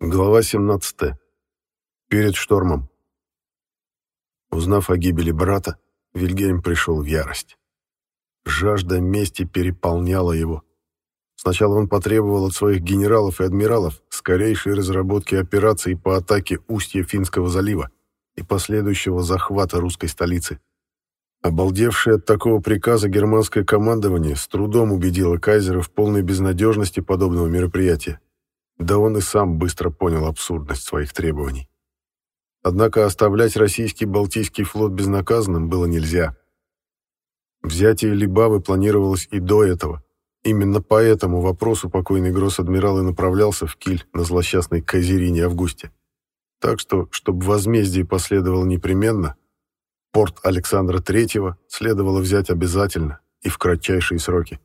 Глава 17. Перед штормом. Узнав о гибели брата, Вильгельм пришел в ярость. Жажда мести переполняла его. Сначала он потребовал от своих генералов и адмиралов скорейшей разработки операций по атаке устья Финского залива и последующего захвата русской столицы. Обалдевшее от такого приказа германское командование с трудом убедило кайзера в полной безнадежности подобного мероприятия да он и сам быстро понял абсурдность своих требований. Однако оставлять российский Балтийский флот безнаказанным было нельзя. Взятие Либавы планировалось и до этого. Именно по этому вопросу покойный гросс-адмирал и направлялся в Киль на злосчастной Кайзерине Августе. Так что, чтобы возмездие последовало непременно, порт Александра III следовало взять обязательно и в кратчайшие сроки.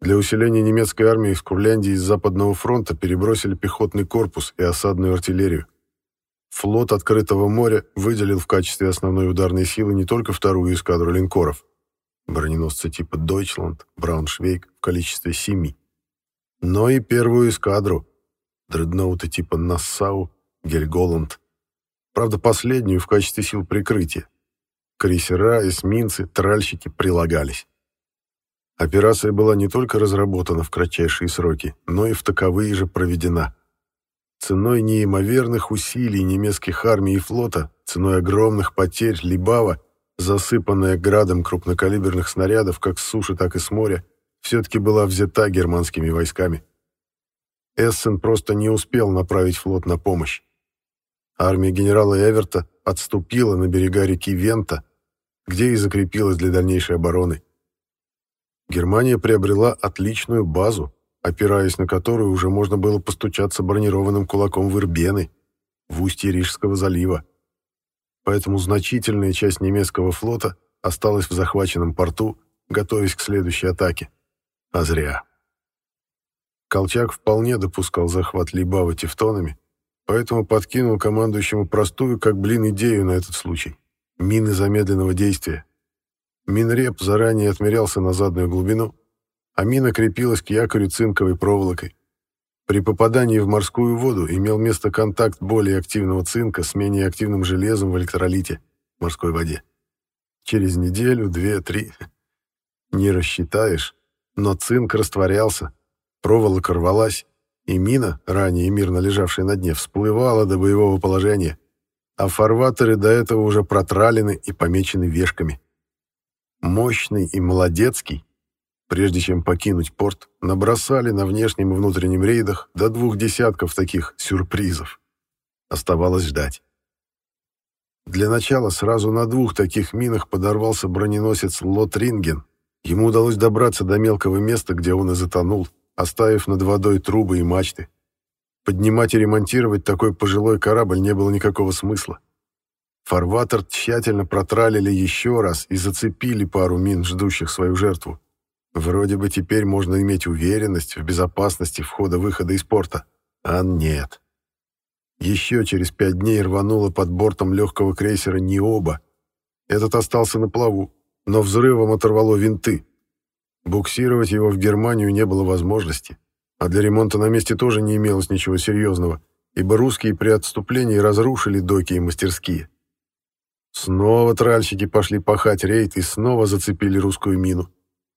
Для усиления немецкой армии из Курляндии из Западного фронта перебросили пехотный корпус и осадную артиллерию. Флот открытого моря выделил в качестве основной ударной силы не только вторую эскадру линкоров, броненосцы типа «Дойчланд», «Брауншвейг» в количестве семи, но и первую эскадру, дредноуты типа «Нассау», «Гельголанд». Правда, последнюю в качестве сил прикрытия. Крейсера, эсминцы, тральщики прилагались. Операция была не только разработана в кратчайшие сроки, но и в таковые же проведена. Ценой неимоверных усилий немецких армий и флота, ценой огромных потерь Либава, засыпанная градом крупнокалиберных снарядов как с суши, так и с моря, все-таки была взята германскими войсками. Эссен просто не успел направить флот на помощь. Армия генерала Эверта отступила на берега реки Вента, где и закрепилась для дальнейшей обороны. Германия приобрела отличную базу, опираясь на которую уже можно было постучаться бронированным кулаком в Ирбены, в устье Рижского залива. Поэтому значительная часть немецкого флота осталась в захваченном порту, готовясь к следующей атаке. А зря. Колчак вполне допускал захват Либава тевтонами, поэтому подкинул командующему простую, как блин, идею на этот случай. Мины замедленного действия. Минреп заранее отмерялся на заднюю глубину, а мина крепилась к якорю цинковой проволокой. При попадании в морскую воду имел место контакт более активного цинка с менее активным железом в электролите, морской воде. Через неделю, две, три... Не рассчитаешь, но цинк растворялся, проволока рвалась, и мина, ранее мирно лежавшая на дне, всплывала до боевого положения, а фарватеры до этого уже протралены и помечены вешками мощный и молодецкий, прежде чем покинуть порт, набросали на внешнем и внутреннем рейдах до двух десятков таких сюрпризов. Оставалось ждать. Для начала сразу на двух таких минах подорвался броненосец Лотринген. Ему удалось добраться до мелкого места, где он и затонул, оставив над водой трубы и мачты. Поднимать и ремонтировать такой пожилой корабль не было никакого смысла. Фарватер тщательно протралили еще раз и зацепили пару мин, ждущих свою жертву. Вроде бы теперь можно иметь уверенность в безопасности входа-выхода из порта. А нет. Еще через пять дней рвануло под бортом легкого крейсера «Ниоба». Этот остался на плаву, но взрывом оторвало винты. Буксировать его в Германию не было возможности, а для ремонта на месте тоже не имелось ничего серьезного, ибо русские при отступлении разрушили доки и мастерские. Снова тральщики пошли пахать рейд и снова зацепили русскую мину.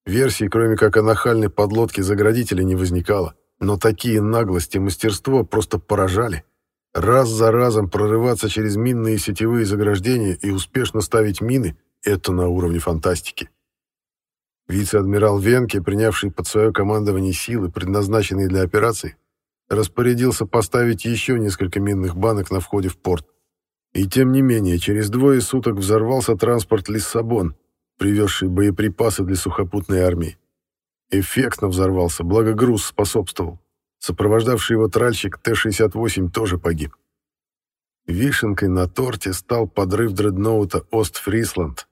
Версии, кроме как о нахальной подлодке заградителя, не возникало. Но такие наглости и мастерство просто поражали. Раз за разом прорываться через минные сетевые заграждения и успешно ставить мины — это на уровне фантастики. Вице-адмирал Венке, принявший под свое командование силы, предназначенные для операции, распорядился поставить еще несколько минных банок на входе в порт. И тем не менее, через двое суток взорвался транспорт «Лиссабон», привезший боеприпасы для сухопутной армии. Эффектно взорвался, благо груз способствовал. Сопровождавший его тральщик Т-68 тоже погиб. Вишенкой на торте стал подрыв дредноута «Ост-Фрисланд»,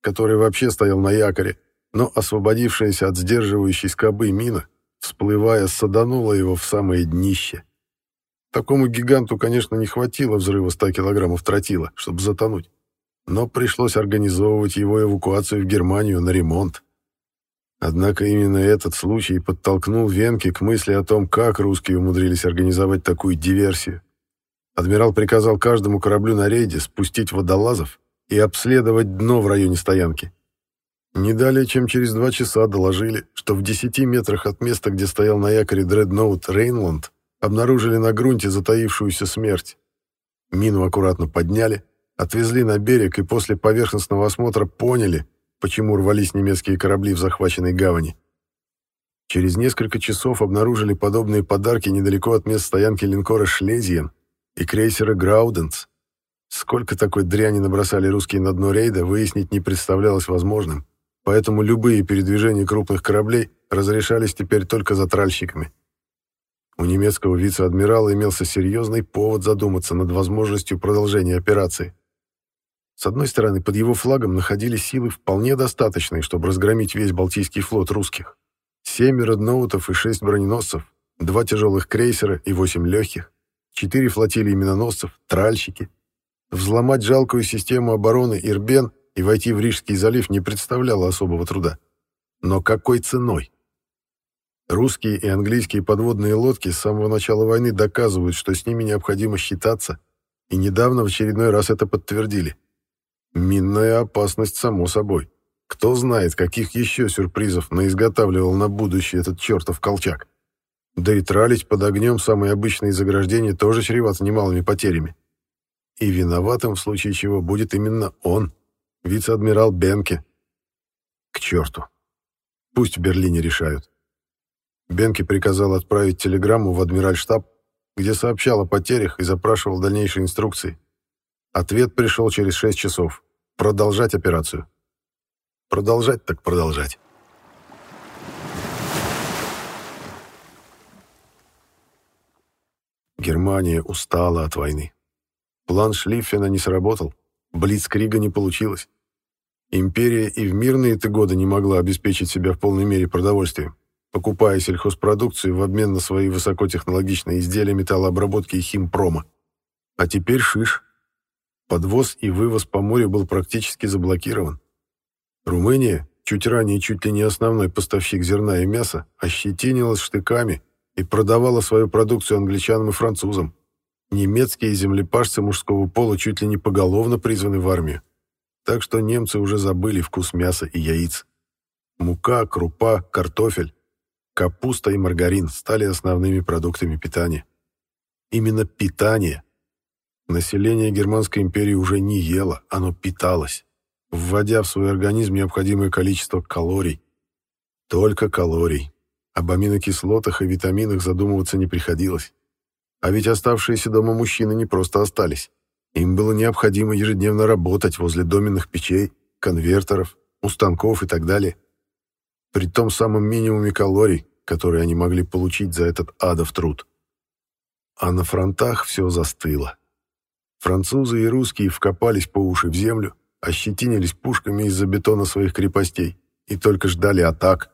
который вообще стоял на якоре, но освободившаяся от сдерживающей скобы мина, всплывая, саданула его в самое днище. Такому гиганту, конечно, не хватило взрыва 100 килограммов тротила, чтобы затонуть. Но пришлось организовывать его эвакуацию в Германию на ремонт. Однако именно этот случай подтолкнул Венке к мысли о том, как русские умудрились организовать такую диверсию. Адмирал приказал каждому кораблю на рейде спустить водолазов и обследовать дно в районе стоянки. Не далее, чем через два часа доложили, что в 10 метрах от места, где стоял на якоре дредноут Рейнланд, обнаружили на грунте затаившуюся смерть. Мину аккуратно подняли, отвезли на берег и после поверхностного осмотра поняли, почему рвались немецкие корабли в захваченной гавани. Через несколько часов обнаружили подобные подарки недалеко от мест стоянки линкора «Шлезиен» и крейсера «Грауденс». Сколько такой дряни набросали русские на дно рейда, выяснить не представлялось возможным, поэтому любые передвижения крупных кораблей разрешались теперь только затральщиками. У немецкого вице-адмирала имелся серьезный повод задуматься над возможностью продолжения операции. С одной стороны, под его флагом находились силы вполне достаточные, чтобы разгромить весь Балтийский флот русских. Семь родноутов и шесть броненосцев, два тяжелых крейсера и восемь легких, четыре флотилии миноносцев, тральщики. Взломать жалкую систему обороны Ирбен и войти в Рижский залив не представляло особого труда. Но какой ценой? Русские и английские подводные лодки с самого начала войны доказывают, что с ними необходимо считаться, и недавно в очередной раз это подтвердили. Минная опасность, само собой. Кто знает, каких еще сюрпризов наизготавливал на будущее этот чертов колчак. Да и тралить под огнем самые обычные заграждения тоже чревато немалыми потерями. И виноватым в случае чего будет именно он, вице-адмирал Бенке. К черту. Пусть в Берлине решают. Бенке приказал отправить телеграмму в адмиральштаб, где сообщал о потерях и запрашивал дальнейшие инструкции. Ответ пришел через 6 часов. Продолжать операцию. Продолжать так продолжать. Германия устала от войны. План Шлиффена не сработал, Блицкрига не получилось. Империя и в мирные-то годы не могла обеспечить себя в полной мере продовольствием покупая сельхозпродукцию в обмен на свои высокотехнологичные изделия металлообработки и химпрома. А теперь шиш. Подвоз и вывоз по морю был практически заблокирован. Румыния, чуть ранее чуть ли не основной поставщик зерна и мяса, ощетинилась штыками и продавала свою продукцию англичанам и французам. Немецкие землепашцы мужского пола чуть ли не поголовно призваны в армию. Так что немцы уже забыли вкус мяса и яиц. Мука, крупа, картофель Капуста и маргарин стали основными продуктами питания. Именно питание. Население Германской империи уже не ело, оно питалось, вводя в свой организм необходимое количество калорий. Только калорий. Об аминокислотах и витаминах задумываться не приходилось. А ведь оставшиеся дома мужчины не просто остались. Им было необходимо ежедневно работать возле доменных печей, конвертеров, у станков и так далее при том самом минимуме калорий, которые они могли получить за этот адов труд. А на фронтах все застыло. Французы и русские вкопались по уши в землю, ощетинились пушками из-за бетона своих крепостей и только ждали атак.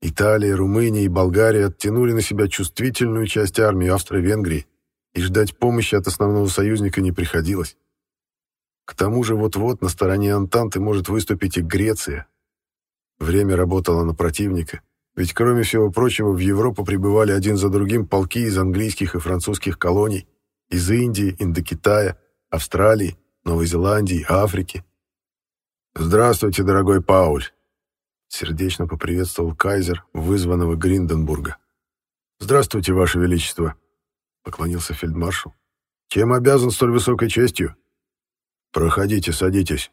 Италия, Румыния и Болгария оттянули на себя чувствительную часть армии Австро-Венгрии, и ждать помощи от основного союзника не приходилось. К тому же вот-вот на стороне Антанты может выступить и Греция, Время работало на противника, ведь, кроме всего прочего, в Европу прибывали один за другим полки из английских и французских колоний, из Индии, Индокитая, Австралии, Новой Зеландии, Африки. «Здравствуйте, дорогой Пауль!» Сердечно поприветствовал кайзер, вызванного Гринденбурга. «Здравствуйте, Ваше Величество!» — поклонился фельдмаршал. «Чем обязан столь высокой честью?» «Проходите, садитесь!»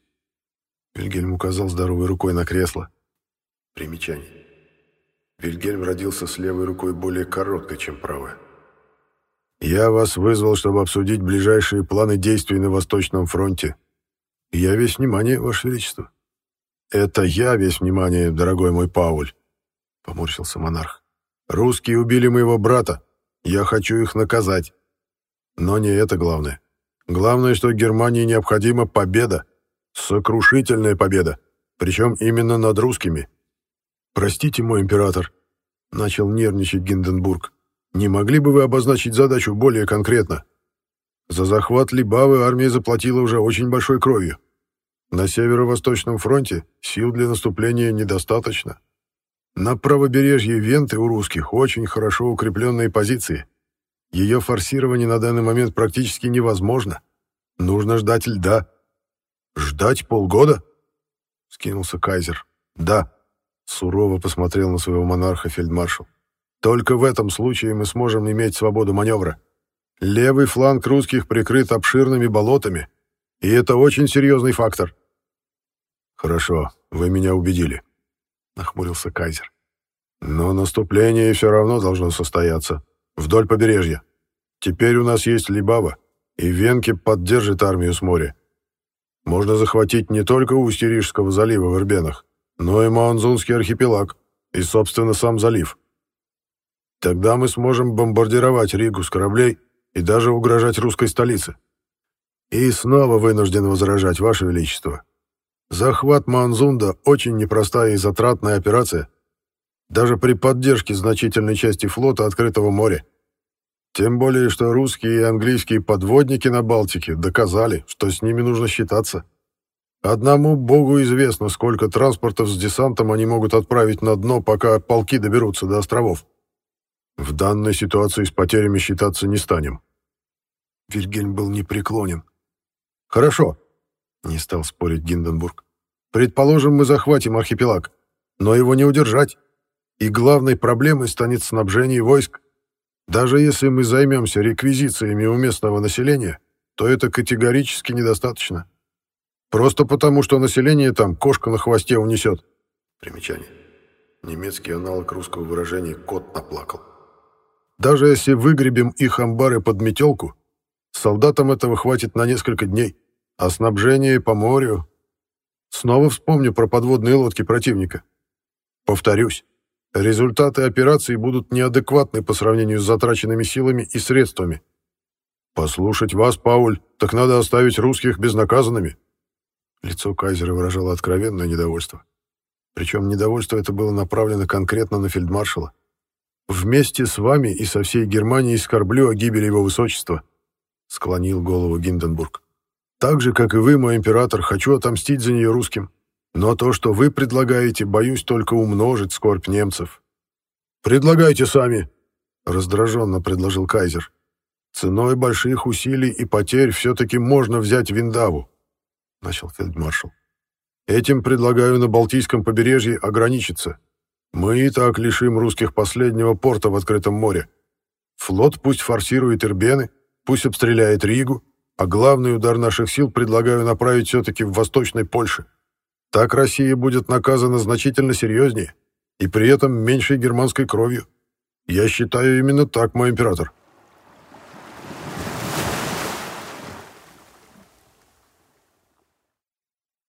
Вильгельм указал здоровой рукой на кресло. Примечание. Вильгельм родился с левой рукой более короткой, чем правая. «Я вас вызвал, чтобы обсудить ближайшие планы действий на Восточном фронте. Я весь внимание, Ваше Величество». «Это я весь внимание, дорогой мой Пауль», — поморщился монарх. «Русские убили моего брата. Я хочу их наказать. Но не это главное. Главное, что Германии необходима победа. Сокрушительная победа. Причем именно над русскими. «Простите, мой император», — начал нервничать Гинденбург. «Не могли бы вы обозначить задачу более конкретно? За захват Либавы армия заплатила уже очень большой кровью. На северо-восточном фронте сил для наступления недостаточно, На правобережье Венты у русских очень хорошо укрепленные позиции. Ее форсирование на данный момент практически невозможно. Нужно ждать льда. Ждать полгода? Скинулся Кайзер. Да. Сурово посмотрел на своего монарха фельдмаршал. Только в этом случае мы сможем иметь свободу маневра. Левый фланг русских прикрыт обширными болотами, и это очень серьезный фактор. Хорошо, вы меня убедили, нахмурился Кайзер. Но наступление все равно должно состояться вдоль побережья. Теперь у нас есть Либава, и Венки поддержит армию с моря. Можно захватить не только устье Рижского залива в Ирбенах, но и Маунзунский архипелаг и, собственно, сам залив. Тогда мы сможем бомбардировать Ригу с кораблей и даже угрожать русской столице. И снова вынужден возражать, Ваше Величество. Захват Манзунда — очень непростая и затратная операция, даже при поддержке значительной части флота открытого моря. Тем более, что русские и английские подводники на Балтике доказали, что с ними нужно считаться. Одному богу известно, сколько транспортов с десантом они могут отправить на дно, пока полки доберутся до островов. В данной ситуации с потерями считаться не станем. Вильгельм был непреклонен. «Хорошо», — не стал спорить Гинденбург. «Предположим, мы захватим архипелаг, но его не удержать. И главной проблемой станет снабжение войск. Даже если мы займемся реквизициями у местного населения, то это категорически недостаточно. Просто потому, что население там кошка на хвосте унесет. Примечание. Немецкий аналог русского выражения «кот наплакал». Даже если выгребем их амбары под метелку, солдатам этого хватит на несколько дней, а снабжение по морю... Снова вспомню про подводные лодки противника. Повторюсь, Результаты операции будут неадекватны по сравнению с затраченными силами и средствами. Послушать вас, Пауль, так надо оставить русских безнаказанными. Лицо кайзера выражало откровенное недовольство. Причем недовольство это было направлено конкретно на фельдмаршала. «Вместе с вами и со всей Германией скорблю о гибели его высочества», — склонил голову Гинденбург. «Так же, как и вы, мой император, хочу отомстить за нее русским. Но то, что вы предлагаете, боюсь только умножить скорбь немцев. «Предлагайте сами», — раздраженно предложил Кайзер. «Ценой больших усилий и потерь все-таки можно взять Виндаву», — начал фельдмаршал. «Этим предлагаю на Балтийском побережье ограничиться. Мы и так лишим русских последнего порта в открытом море. Флот пусть форсирует Ирбены, пусть обстреляет Ригу, а главный удар наших сил предлагаю направить все-таки в Восточной Польше. Так Россия будет наказана значительно серьезнее и при этом меньшей германской кровью. Я считаю именно так, мой император.